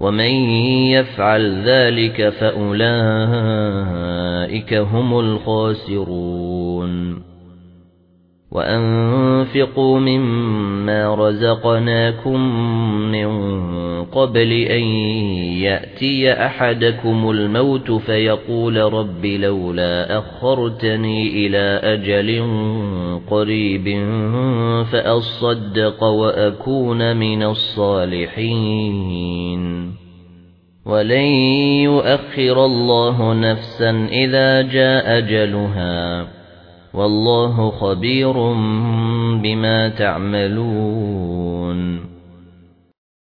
وَمَن يَفْعَلْ ذَلِكَ فَأُولَئِكَ هُمُ الْخَاسِرُونَ وَأَنفِقُوا مِمَّا رَزَقْنَاكُم مِّن قَبْلِ أَن يَأْتِيَ أَحَدَكُمُ الْمَوْتُ فَيَقُولَ رَبِّ لَوْلَا أَخَّرْتَنِي إِلَى أَجَلٍ قَرِيبٍ فَأَصَّدَّقَ وَأَكُونَ مِنَ الصَّالِحِينَ. وَلَن يُؤَخِّرَ اللَّهُ نَفْسًا إِذَا جَاءَ أَجَلُهَا. وَاللَّهُ خَبِيرٌ بِمَا تَعْمَلُونَ.